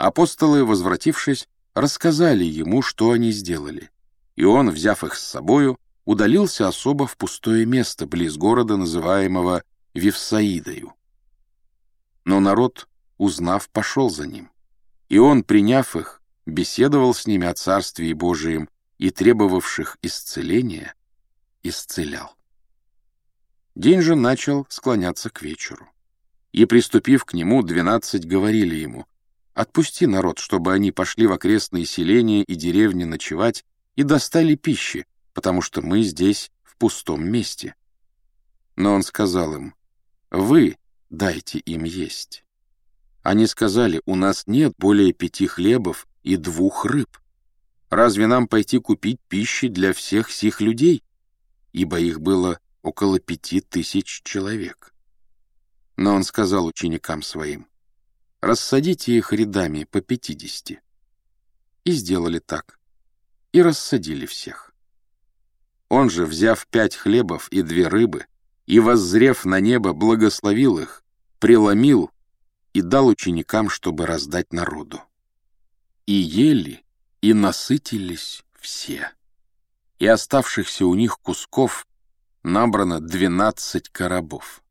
Апостолы, возвратившись, рассказали ему, что они сделали, и он, взяв их с собою, удалился особо в пустое место близ города, называемого Вифсаидою. Но народ, узнав, пошел за ним, и он, приняв их, беседовал с ними о Царстве Божием и требовавших исцеления, исцелял. День же начал склоняться к вечеру. И, приступив к нему, двенадцать говорили ему, Отпусти народ, чтобы они пошли в окрестные селения и деревни ночевать и достали пищи, потому что мы здесь в пустом месте. Но он сказал им, вы дайте им есть. Они сказали, у нас нет более пяти хлебов и двух рыб. Разве нам пойти купить пищи для всех сих людей? Ибо их было около пяти тысяч человек. Но он сказал ученикам своим, рассадите их рядами по пятидесяти. И сделали так. И рассадили всех. Он же, взяв пять хлебов и две рыбы, и, воззрев на небо, благословил их, преломил и дал ученикам, чтобы раздать народу. И ели, и насытились все. И оставшихся у них кусков набрано двенадцать коробов.